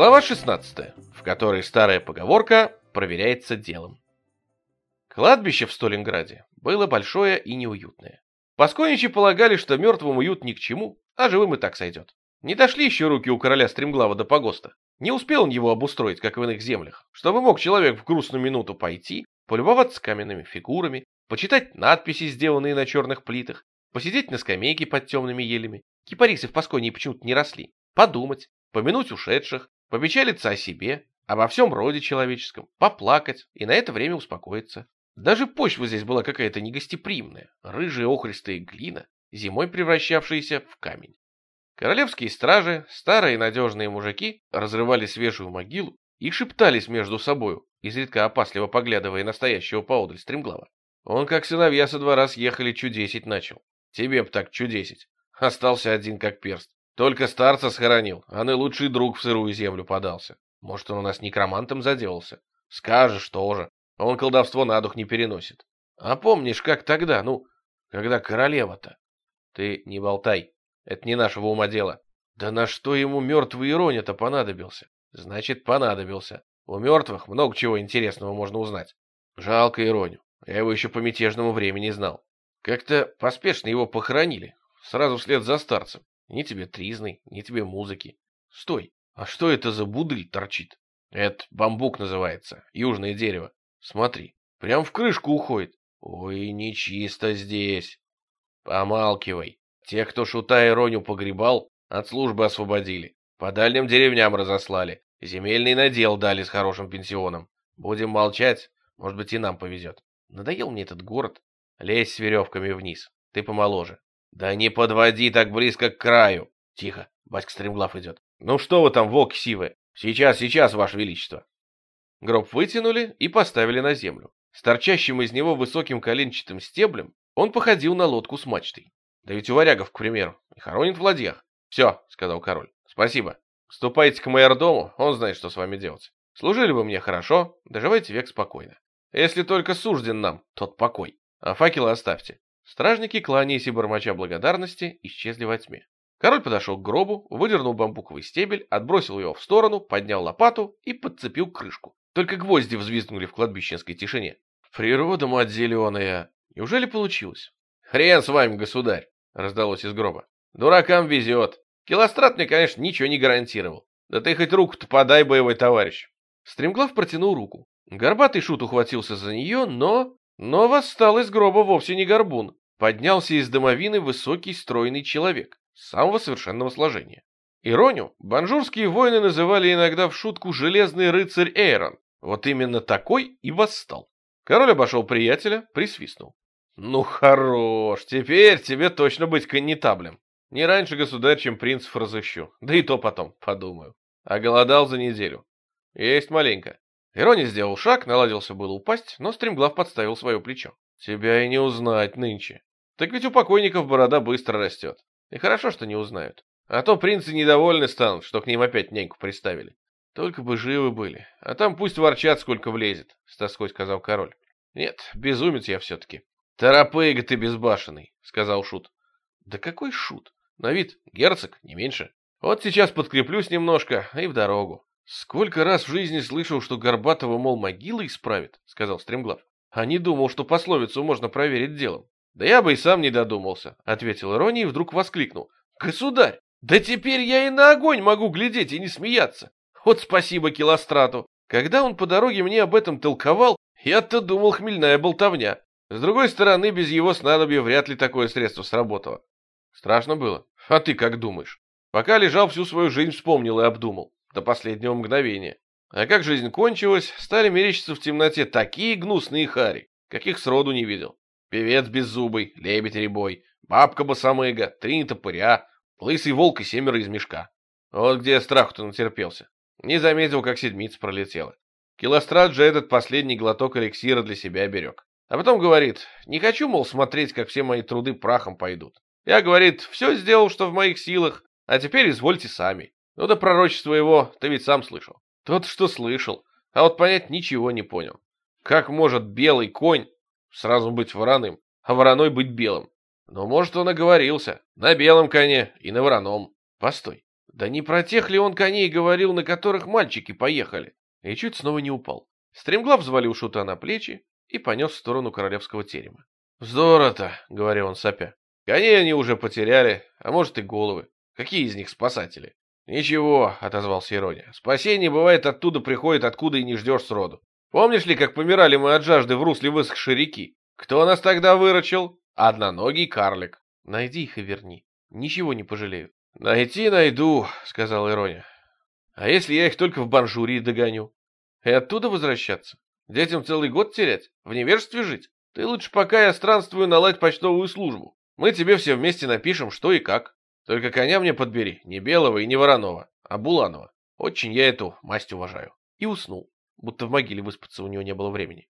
Глава 16, в которой старая поговорка проверяется делом. Кладбище в Сталинграде было большое и неуютное. Пасконичи полагали, что мертвым уют ни к чему, а живым и так сойдет. Не дошли еще руки у короля Стремглава до погоста. Не успел он его обустроить, как в иных землях, чтобы мог человек в грустную минуту пойти, полюбоваться каменными фигурами, почитать надписи, сделанные на черных плитах, посидеть на скамейке под темными елями, кипарисы в Пасконии почему-то не росли, подумать, помянуть ушедших, попечалиться о себе, обо всем роде человеческом, поплакать и на это время успокоиться. Даже почва здесь была какая-то негостеприимная, рыжая охристая глина, зимой превращавшаяся в камень. Королевские стражи, старые надежные мужики, разрывали свежую могилу и шептались между собою, изредка опасливо поглядывая настоящего поодаль стремглава. Он как сыновья со двора съехали чудесить начал. Тебе б так чудесить. Остался один как перст. Только старца схоронил, а наилучший друг в сырую землю подался. Может, он у нас некромантом заделался? Скажешь тоже. Он колдовство на дух не переносит. А помнишь, как тогда, ну, когда королева-то? Ты не болтай. Это не нашего ума дело. Да на что ему мертвый Ироня-то понадобился? Значит, понадобился. У мертвых много чего интересного можно узнать. Жалко Ироню. Я его еще по мятежному времени знал. Как-то поспешно его похоронили. Сразу вслед за старцем. Ни тебе тризны, ни тебе музыки. Стой, а что это за будыль торчит? Это бамбук называется, южное дерево. Смотри, прям в крышку уходит. Ой, нечисто здесь. Помалкивай. Тех, кто шута и погребал, от службы освободили. По дальним деревням разослали. Земельный надел дали с хорошим пенсионом. Будем молчать, может быть и нам повезет. Надоел мне этот город. Лезь с веревками вниз. Ты помоложе. Да не подводи так близко к краю. Тихо, батька стремглав идет. Ну что вы там, волки сивые? Сейчас, сейчас, ваше величество. Гроб вытянули и поставили на землю. С торчащим из него высоким коленчатым стеблем он походил на лодку с мачтой. Да ведь у варягов, к примеру, и хоронит в ладьях. Все, сказал король. Спасибо. Ступайте к майордому, он знает, что с вами делать. Служили вы мне хорошо, доживайте век спокойно. Если только сужден нам тот покой. А факелы оставьте. Стражники, кланяясь и бормоча благодарности, исчезли во тьме. Король подошел к гробу, выдернул бамбуковый стебель, отбросил его в сторону, поднял лопату и подцепил крышку. Только гвозди взвизгнули в кладбищенской тишине. Природа, мать зеленая! Неужели получилось? Хрен с вами, государь! Раздалось из гроба. Дуракам везет. Килострат мне, конечно, ничего не гарантировал. Да ты хоть руку-то подай, боевой товарищ. Стремглав протянул руку. Горбатый шут ухватился за нее, но... Но восстал из гроба вовсе не горбун. Поднялся из домовины высокий стройный человек, самого совершенного сложения. Ироню банжурские воины называли иногда в шутку «железный рыцарь Эйрон». Вот именно такой и восстал. Король обошел приятеля, присвистнул. «Ну хорош, теперь тебе точно быть коннетаблем. Не раньше, государь, чем принцев разыщу, да и то потом, подумаю. А голодал за неделю. Есть маленько. Ирони сделал шаг, наладился было упасть, но стремглав подставил свое плечо. Тебя и не узнать нынче. Так ведь у покойников борода быстро растет. И хорошо, что не узнают. А то принцы недовольны станут, что к ним опять няньку приставили. Только бы живы были. А там пусть ворчат, сколько влезет, — с тоской сказал король. Нет, безумец я все-таки. Торопыга ты безбашенный, — сказал Шут. Да какой Шут? На вид герцог, не меньше. Вот сейчас подкреплюсь немножко и в дорогу. Сколько раз в жизни слышал, что Горбатого, мол, могила исправит, — сказал Стремглав. А не думал, что пословицу можно проверить делом. Да я бы и сам не додумался, — ответил Ироний и вдруг воскликнул. Государь, да теперь я и на огонь могу глядеть и не смеяться. Вот спасибо Килострату. Когда он по дороге мне об этом толковал, я-то думал хмельная болтовня. С другой стороны, без его снадобья вряд ли такое средство сработало. Страшно было. А ты как думаешь? Пока лежал всю свою жизнь, вспомнил и обдумал. До последнего мгновения. А как жизнь кончилась, стали мерещиться в темноте такие гнусные хари, каких сроду не видел. Певец беззубый, лебедь рябой, бабка босомыга, три нетопыря, лысый волк и семеро из мешка. Вот где я страху-то натерпелся. Не заметил, как седмица пролетела. Килострат же этот последний глоток эликсира для себя берег. А потом говорит, не хочу, мол, смотреть, как все мои труды прахом пойдут. Я, говорит, все сделал, что в моих силах, а теперь извольте сами. Ну да пророчество его ты ведь сам слышал. Тот, что слышал, а вот понять ничего не понял. Как может белый конь сразу быть вороным, а вороной быть белым? Но может он оговорился, на белом коне и на вороном. Постой, Да не про тех ли он коней говорил, на которых мальчики поехали? И чуть снова не упал. Стремглав взвалил шута на плечи и понес в сторону королевского терема. «Здорово-то», — говорил он сопя. «Коней они уже потеряли, а может и головы. Какие из них спасатели?» «Ничего», — отозвался Ирония. «Спасение бывает оттуда приходит, откуда и не ждешь сроду. Помнишь ли, как помирали мы от жажды в русле высохшей реки? Кто нас тогда выручил? Одноногий карлик. Найди их и верни. Ничего не пожалею». «Найти найду», — сказал Ирония. «А если я их только в Банжурии догоню? И оттуда возвращаться? Детям целый год терять? В невежестве жить? Ты лучше пока я странствую наладь почтовую службу. Мы тебе все вместе напишем, что и как. Только коня мне подбери, не белого и не вороного, а буланова. Очень я эту масть уважаю». И уснул, будто в могиле выспаться у него не было времени.